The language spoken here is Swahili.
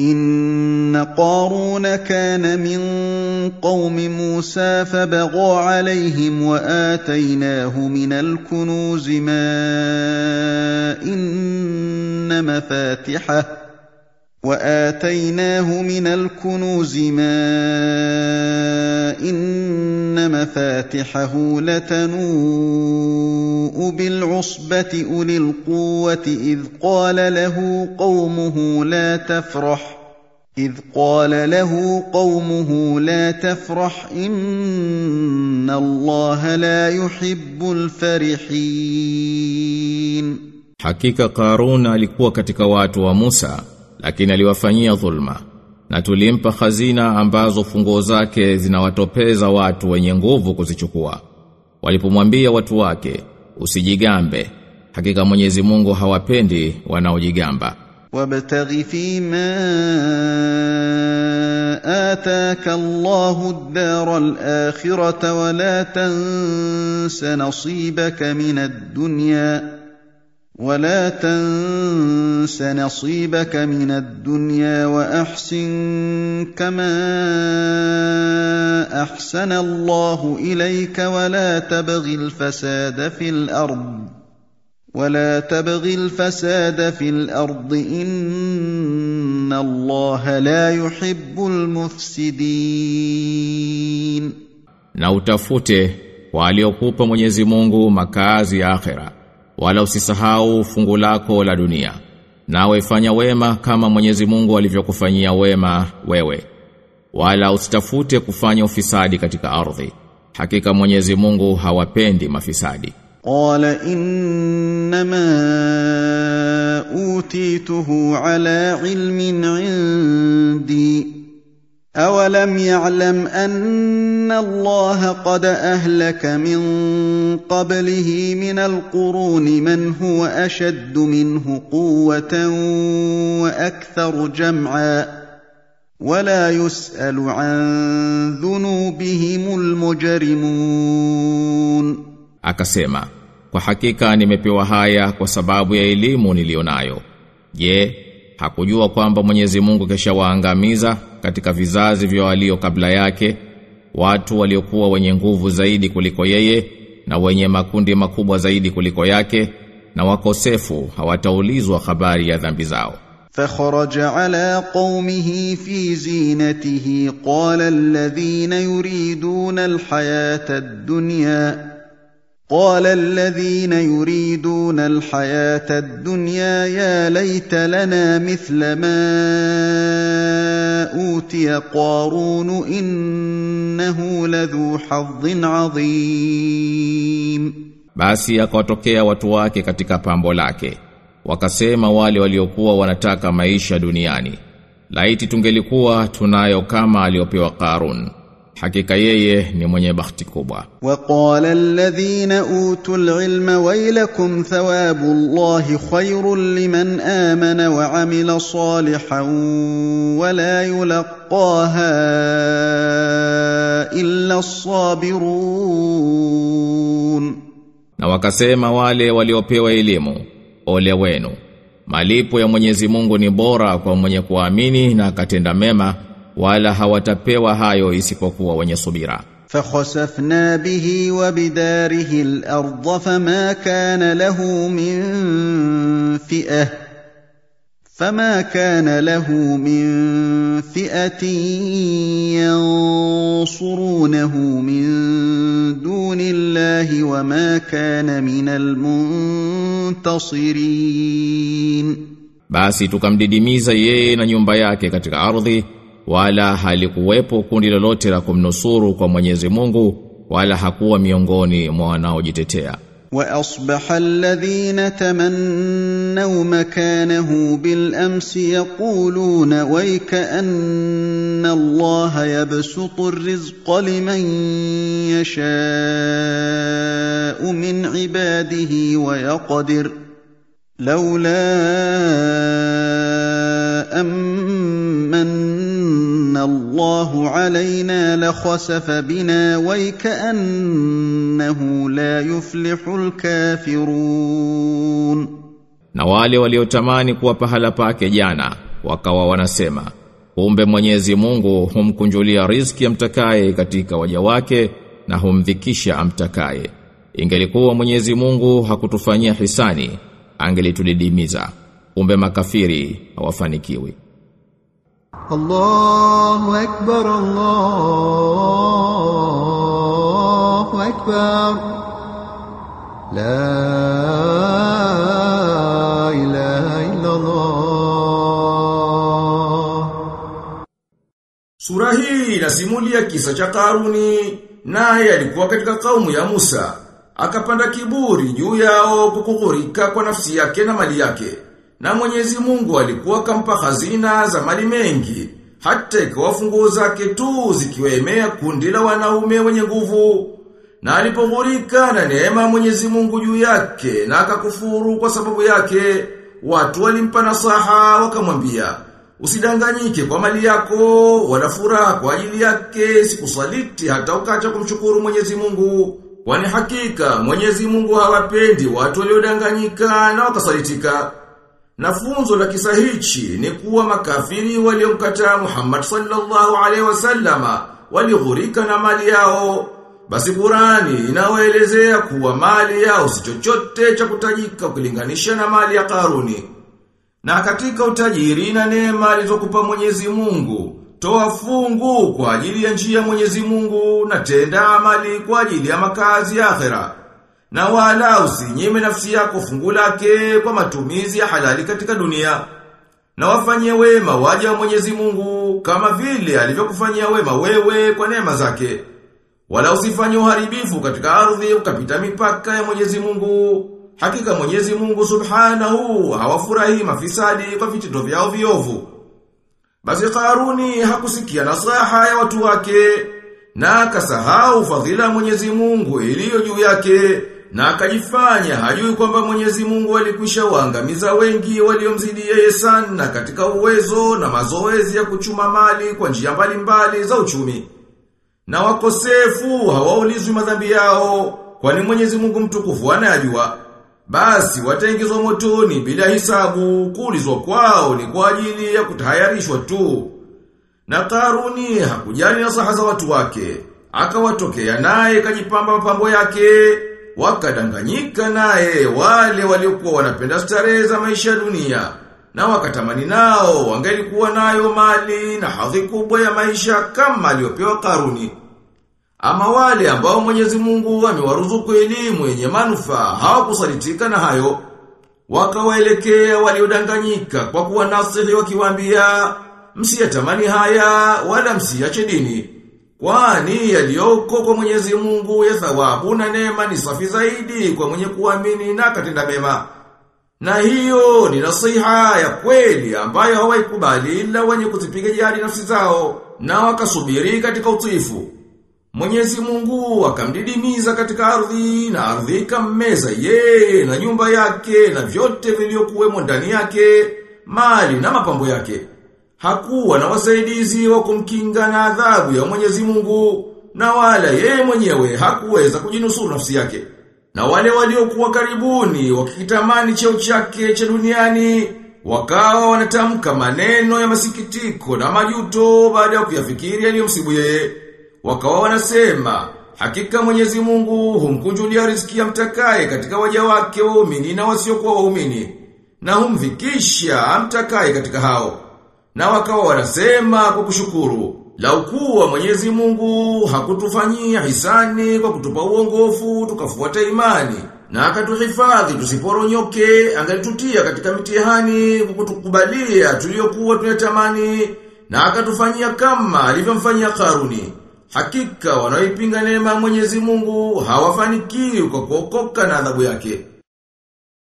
ان قارون كان من قوم موسى فبغى عليهم واتيناه من الكنوز ما ان مفاتحه واتيناه من الكنوز ما مفاتحه لتنوء بالعصبة أولي القوة إذ قال له قومه لا تفرح إذ قال له قومه لا تفرح إن الله لا يحب الفرحين. Hakika Karun alikuwa katika watu wa Musa lakini aliwafanyia dhulma. na tulimpa hazina ambazo funguo zake zinawatopeza watu wenye nguvu kuzichukua. Walipomwambia watu wake, usijigambe, hakika Mwenyezi Mungu hawapendi wanaojigamba. Wabtaghi fima ataka Allahu ad-dara al-akhirata wa la tansa nasibaka min ad-dunya ولا تنس نصيبك من الدنيا وأحسن كما أحسن الله إليك ولا تبغ الفساد في الأرض ولا تبغ الفساد في الأرض ان الله لا يحب المفسدين na utafute kwa aliyokupa Mwenyezi Mungu makazi ya wala usisahau fungu lako la dunia. Nawe fanya wema kama Mwenyezi Mungu alivyokufanyia wema wewe. Wala usitafute kufanya ufisadi katika ardhi. Hakika Mwenyezi Mungu hawapendi mafisadi. Qala innama utituhu ala ilmin indi. اولم يعلم ان الله قد اهلك من قبله من القرون من هو اشد منه قوه واكثر جمعا ولا يسال عن ذنوبهم المجرمون Akasema, kwa hakika nimepewa haya kwa sababu ya elimu nilionayo. Je, hakujua kwamba Mwenyezi Mungu keshawaangamiza katika vizazi vya walio kabla yake watu waliokuwa wenye nguvu zaidi kuliko yeye na wenye makundi makubwa zaidi kuliko yake na wakosefu hawataulizwa habari ya dhambi zao. فخرج على قومه في زينته قال الذين يريدون الحياه الدنيا قال الذين يريدون الحياه الدنيا يا ليت لنا مثل ما اوتي قارون انه لذو حظ عظيم Basi akawatokea watu wake katika pambo lake. Wakasema wale waliokuwa wanataka maisha duniani. Laiti tungelikuwa tunayo kama aliopewa Karun. hakika yeye ni mwenye bahati kubwa. Waqala alladhina utul ilma waylakum thawabu Allahi khairul liman amana wa amila salihan wa la yulqaha illa as-sabirun. Na wakasema wale waliopewa elimu, ole wenu. Malipo ya Mwenyezi Mungu ni bora kwa mwenye kuamini na akatenda mema wala hawatapewa hayo isipokuwa wenye subira. فخسفنا به وبداره الارض فما كان له من فئه فما كان له من فئه ينصرونه من دون الله وما كان من المنتصرين Basi tukamdidimiza yeye na nyumba yake katika ardhi, wala halikuwepo kundi lolote la kumnusuru kwa Mwenyezi Mungu, wala hakuwa miongoni mwa wanaojitetea. واصبح الذين تمنوا مكانه بالامس يقولون ويك ان الله يبسط الرزق لمن يشاء من عباده ويقدر لولا الله علينا لخسف بنا ويكانه لا يفلح الكافرون Na wale waliotamani kuwa pahala pake jana wakawa wanasema kumbe Mwenyezi Mungu humkunjulia riziki amtakaye katika waja wake na humdhikisha amtakaye ingelikuwa Mwenyezi Mungu hakutufanyia hisani angelitudidimiza kumbe makafiri hawafanikiwi الله أكبر الله أكبر لا إله إلا الله Sura hii inasimulia kisa cha Karuni naye alikuwa katika kaumu ya Musa akapanda kiburi juu yao kwa kughurika kwa nafsi yake na mali yake na Mwenyezi Mungu alikuwa kampa hazina za mali mengi hata ikawafunguo zake tu zikiwaemea kundi la wanaume wenye nguvu na alipoghurika na neema Mwenyezi Mungu juu yake na akakufuru kwa sababu yake watu walimpa nasaha wakamwambia Usidanganyike kwa mali yako, wala furaha kwa ajili yake, sikusaliti hata ukacha kumshukuru Mwenyezi Mungu. Kwani hakika Mwenyezi Mungu hawapendi watu waliodanganyika na wakasalitika. Na funzo la kisa hichi ni kuwa makafiri waliomkataa Muhammad sallallahu alaihi wasallama walighurika na mali yao. Basi Qurani inawaelezea kuwa mali yao si chochote cha kutajika ukilinganisha na mali ya Karuni. Na katika utajiri na neema alizokupa Mwenyezi Mungu, toa fungu kwa ajili ya njia ya Mwenyezi Mungu na tenda amali kwa ajili ya makazi ya akhera. Na wala usinyime nafsi yako fungu lake kwa matumizi ya halali katika dunia. Na wafanyie wema waja wa Mwenyezi Mungu kama vile alivyokufanyia wema wewe kwa neema zake. Wala usifanye uharibifu katika ardhi ukapita mipaka ya Mwenyezi Mungu. Hakika Mwenyezi Mungu Subhanahu hawafurahi mafisadi kwa vitendo vyao viovu. Basi Karuni hakusikia nasaha ya watu wake na akasahau fadhila ya Mwenyezi Mungu iliyo juu yake na akajifanya hajui kwamba Mwenyezi Mungu alikwisha waangamiza wengi waliomzidi yeye sana katika uwezo na mazoezi ya kuchuma mali kwa njia mbalimbali za uchumi. Na wakosefu hawaulizwi madhambi yao kwani Mwenyezi Mungu mtukufu anayajua. Basi wataingizwa motoni bila hisabu kuulizwa kwao ni kwa ajili ya kutayarishwa tu. Na Karuni hakujali nasaha za watu wake, akawatokea naye kajipamba mapambo yake, wakadanganyika naye wale waliokuwa wanapenda starehe za maisha ya dunia, na wakatamani nao wangelikuwa nayo mali na hadhi kubwa ya maisha kama aliyopewa Karuni. Ama wale ambao Mwenyezi Mungu amewaruzuku elimu yenye manufaa hawakusalitika na hayo. Wakawaelekea waliodanganyika kwa kuwa nasihi wakiwaambia msiyatamani haya wala msiache dini. Kwani yaliyoko kwa Mwenyezi Mungu ya thawabu na neema ni safi zaidi kwa mwenye kuamini na katenda mema. Na hiyo ni nasiha ya kweli ambayo hawaikubali ila wenye kuzipiga jihadi nafsi zao na wakasubiri katika utiifu. Mwenyezi Mungu akamdidimiza katika ardhi na ardhi ikammeza yeye na nyumba yake na vyote vilivyokuwemo ndani yake, mali na mapambo yake. Hakuwa na wasaidizi wa kumkinga na adhabu ya Mwenyezi Mungu na wala yeye mwenyewe hakuweza kujinusuru nafsi yake. Na wale waliokuwa karibuni wakikitamani cheo chake cha duniani wakawa wanatamka maneno ya masikitiko na majuto baada ya kuyafikiri yaliyomsibu yeye. Wakawa wanasema, hakika Mwenyezi Mungu humkujulia riziki ya mtakaye katika waja wake waumini na wasiokuwa waumini, na humvikisha amtakaye katika hao. Na wakawa wanasema kwa kushukuru, Laukuwa Mwenyezi Mungu hakutufanyia hisani kwa kutupa uongofu tukafuata imani, na akatuhifadhi tusiporonyoke, angalitutia katika mitihani kwa kutukubalia tuliyokuwa tunatamani, na akatufanyia kama alivyomfanyia Karuni. Hakika wanaoipinga neema ya Mwenyezi Mungu hawafanikiwi kwa kuokoka na adhabu yake.